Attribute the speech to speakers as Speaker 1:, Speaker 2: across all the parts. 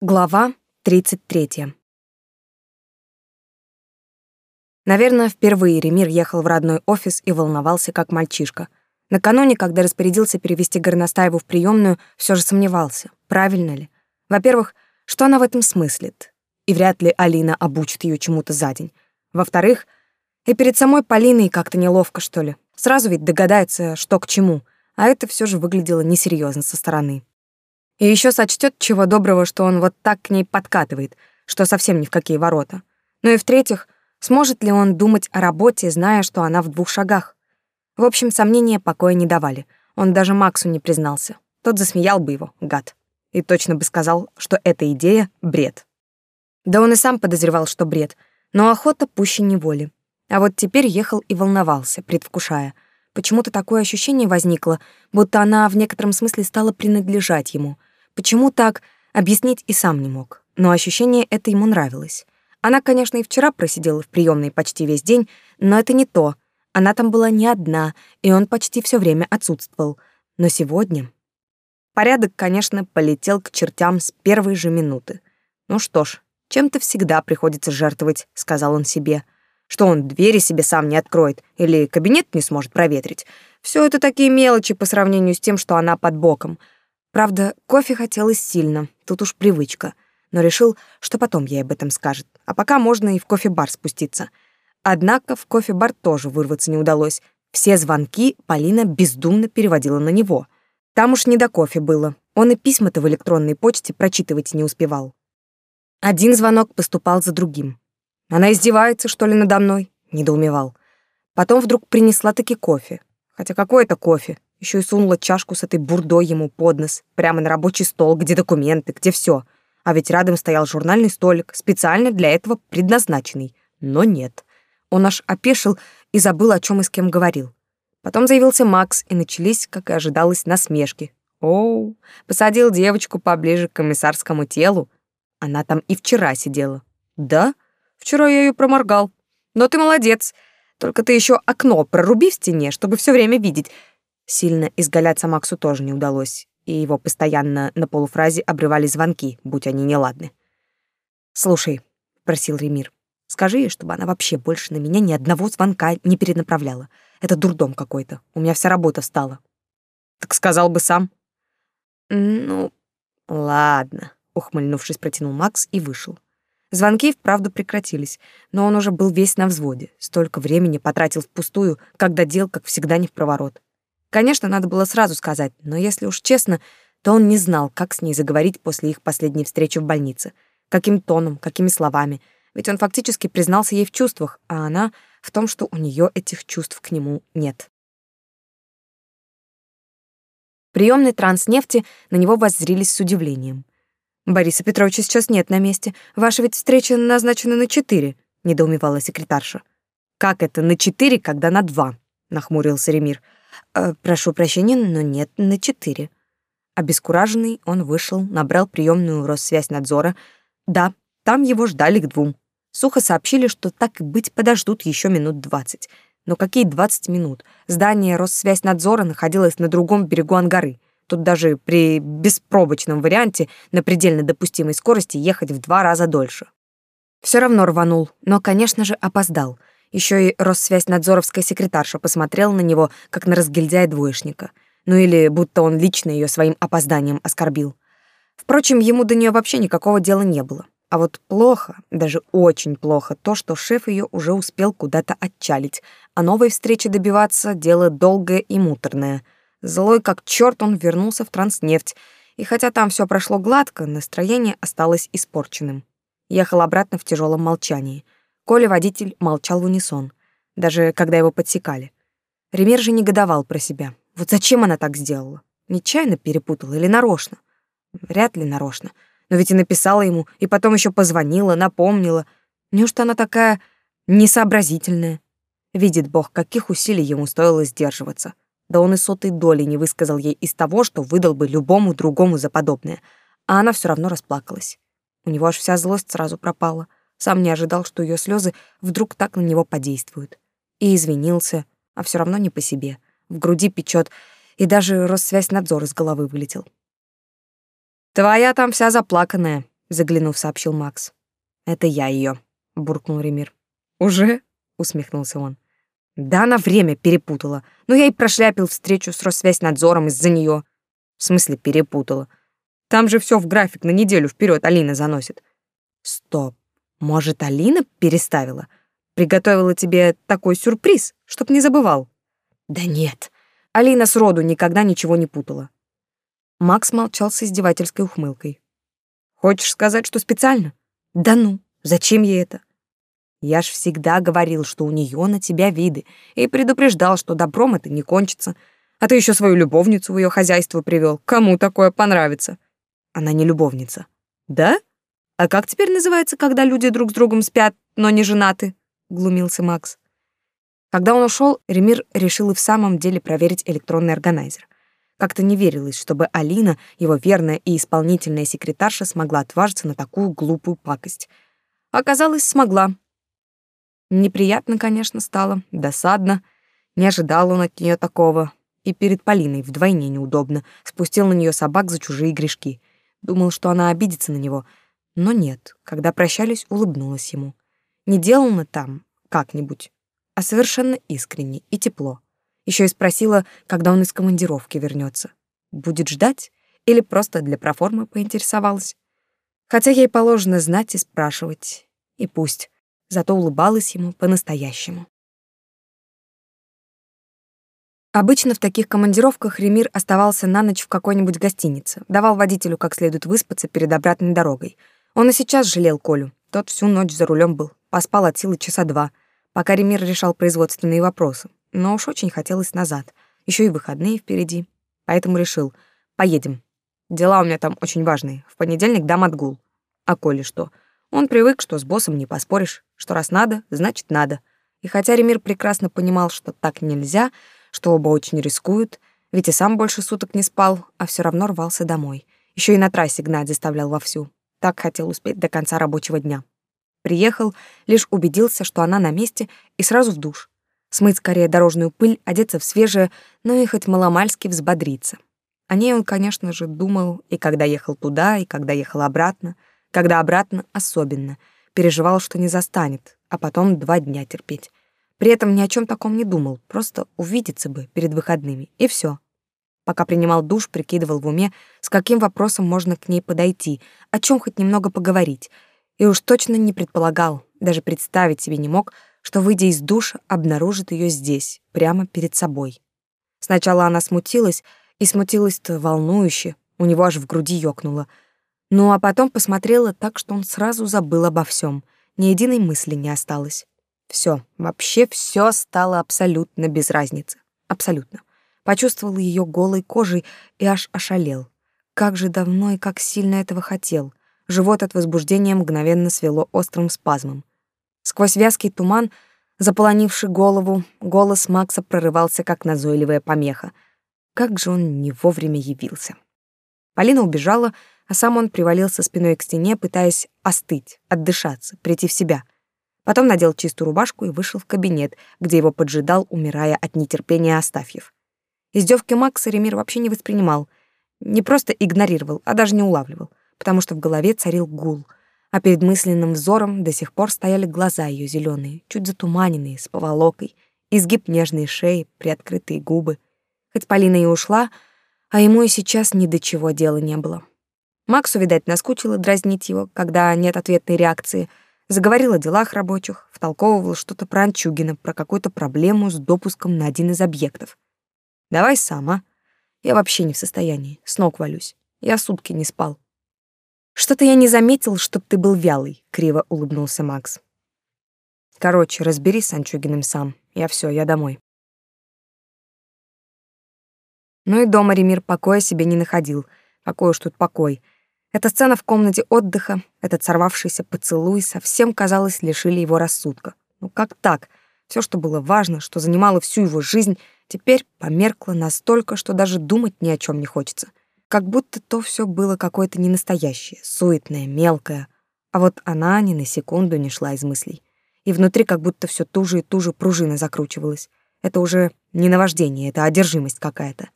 Speaker 1: Глава 33. Наверное, впервые Ремир ехал в родной офис и волновался, как мальчишка. Накануне, когда распорядился перевести Горностаеву в приемную, все же сомневался, правильно ли. Во-первых, что она в этом смыслит? И вряд ли Алина обучит ее чему-то за день. Во-вторых, и перед самой Полиной как-то неловко, что ли. Сразу ведь догадается, что к чему. А это все же выглядело несерьезно со стороны. И еще сочтет чего доброго, что он вот так к ней подкатывает, что совсем ни в какие ворота. Ну и в-третьих, сможет ли он думать о работе, зная, что она в двух шагах? В общем, сомнения покоя не давали. Он даже Максу не признался. Тот засмеял бы его, гад. И точно бы сказал, что эта идея — бред. Да он и сам подозревал, что бред, но охота пуще неволи. А вот теперь ехал и волновался, предвкушая. Почему-то такое ощущение возникло, будто она в некотором смысле стала принадлежать ему — Почему так, объяснить и сам не мог. Но ощущение это ему нравилось. Она, конечно, и вчера просидела в приемной почти весь день, но это не то. Она там была не одна, и он почти все время отсутствовал. Но сегодня... Порядок, конечно, полетел к чертям с первой же минуты. Ну что ж, чем-то всегда приходится жертвовать, сказал он себе. Что он двери себе сам не откроет или кабинет не сможет проветрить. Все это такие мелочи по сравнению с тем, что она под боком — Правда, кофе хотелось сильно, тут уж привычка, но решил, что потом ей об этом скажет, а пока можно и в кофе-бар спуститься. Однако в кофе-бар тоже вырваться не удалось. Все звонки Полина бездумно переводила на него. Там уж не до кофе было, он и письма-то в электронной почте прочитывать не успевал. Один звонок поступал за другим. «Она издевается, что ли, надо мной?» — недоумевал. Потом вдруг принесла таки кофе. Хотя какой это кофе? Еще и сунула чашку с этой бурдой ему под нос, прямо на рабочий стол, где документы, где все. А ведь рядом стоял журнальный столик, специально для этого предназначенный. Но нет. Он аж опешил и забыл, о чем и с кем говорил. Потом заявился Макс, и начались, как и ожидалось, насмешки. Оу, посадил девочку поближе к комиссарскому телу. Она там и вчера сидела. Да, вчера я ее проморгал. Но ты молодец. Только ты еще окно проруби в стене, чтобы все время видеть. Сильно изгаляться Максу тоже не удалось, и его постоянно на полуфразе обрывали звонки, будь они неладны. «Слушай», — просил Ремир, — «скажи ей, чтобы она вообще больше на меня ни одного звонка не перенаправляла. Это дурдом какой-то, у меня вся работа встала». «Так сказал бы сам». «Ну, ладно», — ухмыльнувшись, протянул Макс и вышел. Звонки вправду прекратились, но он уже был весь на взводе. Столько времени потратил впустую, когда дел, как всегда, не в проворот. Конечно, надо было сразу сказать, но если уж честно, то он не знал, как с ней заговорить после их последней встречи в больнице, каким тоном, какими словами, ведь он фактически признался ей в чувствах, а она — в том, что у нее этих чувств к нему нет. Приемный транснефти на него воззрились с удивлением. «Бориса Петровича сейчас нет на месте. Ваша ведь встреча назначена на четыре», — недоумевала секретарша. «Как это на четыре, когда на два?» — нахмурился Ремир. «Ремир». Э, «Прошу прощения, но нет, на четыре». А Обескураженный, он вышел, набрал приемную Россвязь надзора. Да, там его ждали к двум. Сухо сообщили, что так и быть подождут еще минут двадцать. Но какие 20 минут? Здание Россвязьнадзора находилось на другом берегу Ангары. Тут даже при беспробочном варианте на предельно допустимой скорости ехать в два раза дольше. Все равно рванул, но, конечно же, опоздал. Еще и Россвязьнадзоровская секретарша посмотрела на него, как на разгильдяя двоечника. Ну или будто он лично ее своим опозданием оскорбил. Впрочем, ему до нее вообще никакого дела не было. А вот плохо, даже очень плохо, то, что шеф ее уже успел куда-то отчалить, а новой встречи добиваться — дело долгое и муторное. Злой как черт он вернулся в транснефть, и хотя там все прошло гладко, настроение осталось испорченным. Ехал обратно в тяжелом молчании — Коля-водитель молчал в унисон, даже когда его подсекали. Ремер же негодовал про себя. Вот зачем она так сделала? Нечаянно перепутала или нарочно? Вряд ли нарочно. Но ведь и написала ему, и потом еще позвонила, напомнила. Неужто она такая несообразительная? Видит Бог, каких усилий ему стоило сдерживаться. Да он и сотой доли не высказал ей из того, что выдал бы любому другому за подобное. А она все равно расплакалась. У него аж вся злость сразу пропала. — сам не ожидал, что ее слезы вдруг так на него подействуют. И извинился, а все равно не по себе. В груди печет, и даже Россвязьнадзор из головы вылетел. «Твоя там вся заплаканная», — заглянув, сообщил Макс. «Это я ее, буркнул Ремир. «Уже?» — усмехнулся он. «Да, на время перепутала, но я и прошляпил встречу с Россвязьнадзором из-за нее. «В смысле перепутала? Там же все в график на неделю вперед Алина заносит». «Стоп, может, Алина переставила? Приготовила тебе такой сюрприз, чтоб не забывал? Да нет, Алина сроду никогда ничего не путала. Макс молчал с издевательской ухмылкой. Хочешь сказать, что специально? Да ну, зачем ей это? Я ж всегда говорил, что у нее на тебя виды, и предупреждал, что добром это не кончится. А ты еще свою любовницу в ее хозяйство привел. Кому такое понравится? Она не любовница. Да? «А как теперь называется, когда люди друг с другом спят, но не женаты?» — глумился Макс. Когда он ушел, Ремир решил и в самом деле проверить электронный органайзер. Как-то не верилось, чтобы Алина, его верная и исполнительная секретарша, смогла отважиться на такую глупую пакость. Оказалось, смогла. Неприятно, конечно, стало, досадно. Не ожидал он от нее такого. И перед Полиной вдвойне неудобно. Спустил на нее собак за чужие грешки. Думал, что она обидится на него — но нет, когда прощались, улыбнулась ему. Не делано там, как-нибудь, а совершенно искренне и тепло. Еще и спросила, когда он из командировки вернется. Будет ждать? Или просто для проформы поинтересовалась? Хотя ей положено знать и спрашивать. И пусть. Зато улыбалась ему по-настоящему. Обычно в таких командировках Ремир оставался на ночь в какой-нибудь гостинице, давал водителю как следует выспаться перед обратной дорогой — он и сейчас жалел Колю. Тот всю ночь за рулем был. Поспал от силы часа два, пока Ремир решал производственные вопросы. Но уж очень хотелось назад. Еще и выходные впереди. Поэтому решил. Поедем. Дела у меня там очень важные. В понедельник дам отгул. А Коле что? Он привык, что с боссом не поспоришь. Что раз надо, значит надо. И хотя Ремир прекрасно понимал, что так нельзя, что оба очень рискуют, ведь и сам больше суток не спал, а все равно рвался домой. Еще и на трассе гнать заставлял вовсю так хотел успеть до конца рабочего дня. Приехал, лишь убедился, что она на месте, и сразу в душ. Смыть скорее дорожную пыль, одеться в свежее, но и хоть маломальски взбодриться. О ней он, конечно же, думал и когда ехал туда, и когда ехал обратно, когда обратно особенно. Переживал, что не застанет, а потом два дня терпеть. При этом ни о чем таком не думал, просто увидеться бы перед выходными, и все пока принимал душ, прикидывал в уме, с каким вопросом можно к ней подойти, о чем хоть немного поговорить, и уж точно не предполагал, даже представить себе не мог, что, выйдя из душа, обнаружит ее здесь, прямо перед собой. Сначала она смутилась, и смутилась-то волнующе, у него аж в груди ёкнуло. Ну а потом посмотрела так, что он сразу забыл обо всем, ни единой мысли не осталось. Все, вообще все стало абсолютно без разницы. Абсолютно почувствовал ее голой кожей и аж ошалел. Как же давно и как сильно этого хотел. Живот от возбуждения мгновенно свело острым спазмом. Сквозь вязкий туман, заполонивший голову, голос Макса прорывался, как назойливая помеха. Как же он не вовремя явился. Полина убежала, а сам он привалился спиной к стене, пытаясь остыть, отдышаться, прийти в себя. Потом надел чистую рубашку и вышел в кабинет, где его поджидал, умирая от нетерпения Астафьев. Издевки Макса Ремир вообще не воспринимал. Не просто игнорировал, а даже не улавливал, потому что в голове царил гул, а перед мысленным взором до сих пор стояли глаза ее зеленые, чуть затуманенные, с поволокой, изгиб нежной шеи, приоткрытые губы. Хоть Полина и ушла, а ему и сейчас ни до чего дела не было. Максу, видать, наскучило дразнить его, когда нет ответной реакции. Заговорил о делах рабочих, втолковывал что-то про Анчугина, про какую-то проблему с допуском на один из объектов. Давай сама. Я вообще не в состоянии, с ног валюсь. Я сутки не спал. Что-то я не заметил, чтоб ты был вялый, криво улыбнулся Макс. Короче, разберись с Анчугиным сам. Я все, я домой. Ну и дома Ремир покоя себе не находил. Какой уж тут покой. Эта сцена в комнате отдыха, этот сорвавшийся поцелуй совсем, казалось, лишили его рассудка. Ну как так? Все, что было важно, что занимало всю его жизнь — Теперь померкла настолько, что даже думать ни о чем не хочется. Как будто то все было какое-то ненастоящее, суетное, мелкое. А вот она ни на секунду не шла из мыслей. И внутри как будто все туже и туже пружина закручивалась. Это уже не наваждение, это одержимость какая-то.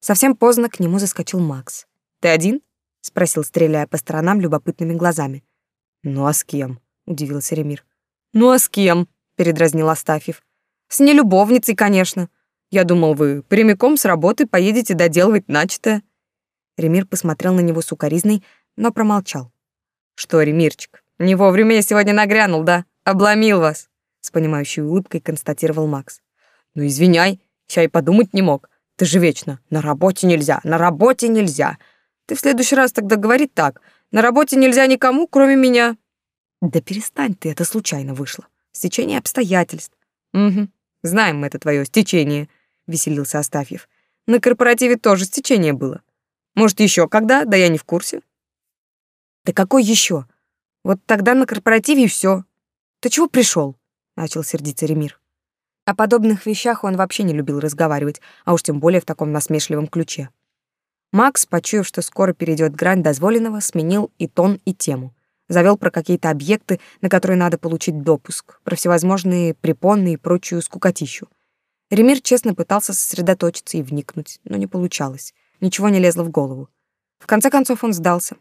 Speaker 1: Совсем поздно к нему заскочил Макс. «Ты один?» — спросил, стреляя по сторонам любопытными глазами. «Ну а с кем?» — удивился Ремир. «Ну а с кем?» — передразнил Астафьев. С нелюбовницей, конечно. Я думал, вы прямиком с работы поедете доделывать начатое». Ремир посмотрел на него сукоризной, но промолчал. «Что, Ремирчик, не вовремя я сегодня нагрянул, да? Обломил вас!» С понимающей улыбкой констатировал Макс. «Ну, извиняй, чай подумать не мог. Ты же вечно. На работе нельзя, на работе нельзя. Ты в следующий раз тогда говори так. На работе нельзя никому, кроме меня». «Да перестань ты, это случайно вышло. Стечение обстоятельств». «Угу», Знаем мы это твое стечение», — веселился Астафьев. «На корпоративе тоже стечение было. Может, еще когда? Да я не в курсе». «Да какой еще? Вот тогда на корпоративе и все. Ты чего пришел? начал сердиться Ремир. О подобных вещах он вообще не любил разговаривать, а уж тем более в таком насмешливом ключе. Макс, почуяв, что скоро перейдет грань дозволенного, сменил и тон, и тему завел про какие-то объекты, на которые надо получить допуск, про всевозможные препоны и прочую скукотищу. Ремир честно пытался сосредоточиться и вникнуть, но не получалось. Ничего не лезло в голову. В конце концов он сдался.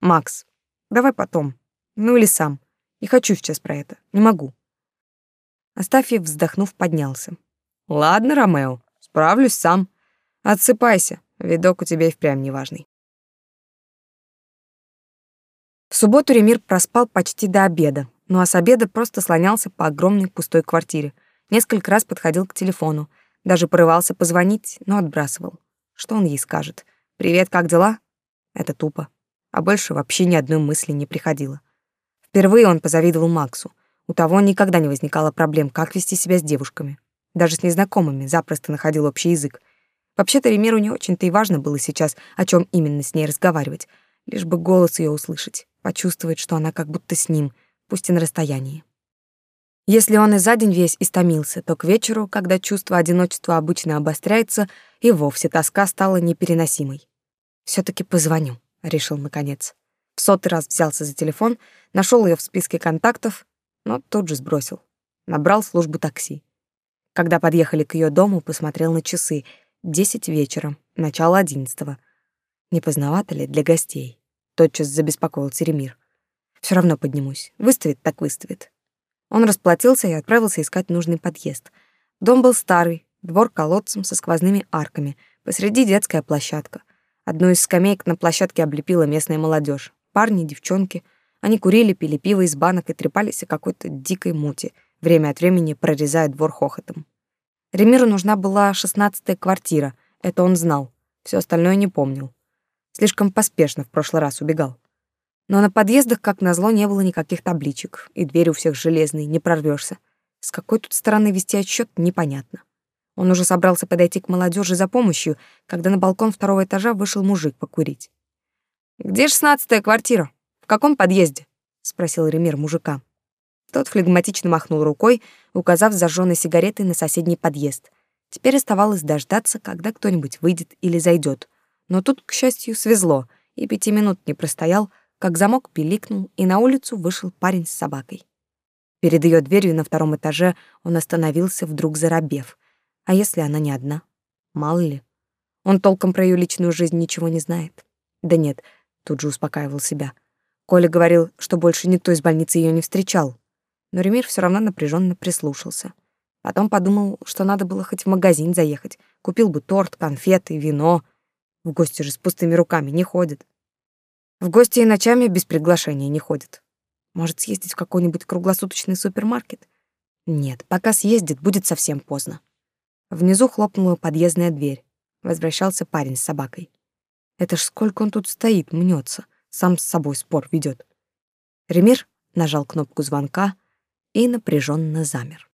Speaker 1: «Макс, давай потом. Ну или сам. Не хочу сейчас про это. Не могу». Астафьев, вздохнув, поднялся. «Ладно, Ромео, справлюсь сам. Отсыпайся, видок у тебя и впрямь неважный». В субботу Ремир проспал почти до обеда, но ну а с обеда просто слонялся по огромной пустой квартире. Несколько раз подходил к телефону, даже порывался позвонить, но отбрасывал. Что он ей скажет? «Привет, как дела?» Это тупо. А больше вообще ни одной мысли не приходило. Впервые он позавидовал Максу. У того никогда не возникало проблем, как вести себя с девушками. Даже с незнакомыми запросто находил общий язык. Вообще-то Ремиру не очень-то и важно было сейчас, о чем именно с ней разговаривать, лишь бы голос ее услышать почувствует, что она как будто с ним, пусть и на расстоянии. Если он и за день весь истомился, то к вечеру, когда чувство одиночества обычно обостряется, и вовсе тоска стала непереносимой. все таки позвоню», — решил наконец. В сотый раз взялся за телефон, нашел ее в списке контактов, но тут же сбросил. Набрал службу такси. Когда подъехали к ее дому, посмотрел на часы. Десять вечера, начало одиннадцатого. Не поздновато ли для гостей? тотчас забеспокоил Теремир. Все равно поднимусь. Выставит, так выставит. Он расплатился и отправился искать нужный подъезд. Дом был старый, двор колодцем со сквозными арками, посреди детская площадка. Одну из скамеек на площадке облепила местная молодежь. Парни, девчонки. Они курили, пили пиво из банок и трепались о какой-то дикой муте. время от времени прорезая двор хохотом. Ремиру нужна была шестнадцатая квартира, это он знал, все остальное не помнил. Слишком поспешно в прошлый раз убегал. Но на подъездах, как назло, не было никаких табличек, и дверь у всех железные, не прорвешься. С какой тут стороны вести отчет, непонятно. Он уже собрался подойти к молодежи за помощью, когда на балкон второго этажа вышел мужик покурить. «Где шестнадцатая квартира? В каком подъезде?» — спросил Ремир мужика. Тот флегматично махнул рукой, указав зажженной сигаретой на соседний подъезд. Теперь оставалось дождаться, когда кто-нибудь выйдет или зайдет. Но тут, к счастью, свезло, и пяти минут не простоял, как замок пиликнул, и на улицу вышел парень с собакой. Перед ее дверью на втором этаже он остановился, вдруг заробев. А если она не одна? Мало ли. Он толком про ее личную жизнь ничего не знает. Да нет, тут же успокаивал себя. Коля говорил, что больше никто из больницы ее не встречал. Но Ремир все равно напряженно прислушался. Потом подумал, что надо было хоть в магазин заехать. Купил бы торт, конфеты, вино — в гости же с пустыми руками не ходит. В гости и ночами без приглашения не ходит. Может, съездить в какой-нибудь круглосуточный супермаркет? Нет, пока съездит, будет совсем поздно. Внизу хлопнула подъездная дверь. Возвращался парень с собакой. Это ж сколько он тут стоит, мнется, сам с собой спор ведет. Ремир нажал кнопку звонка и напряженно замер.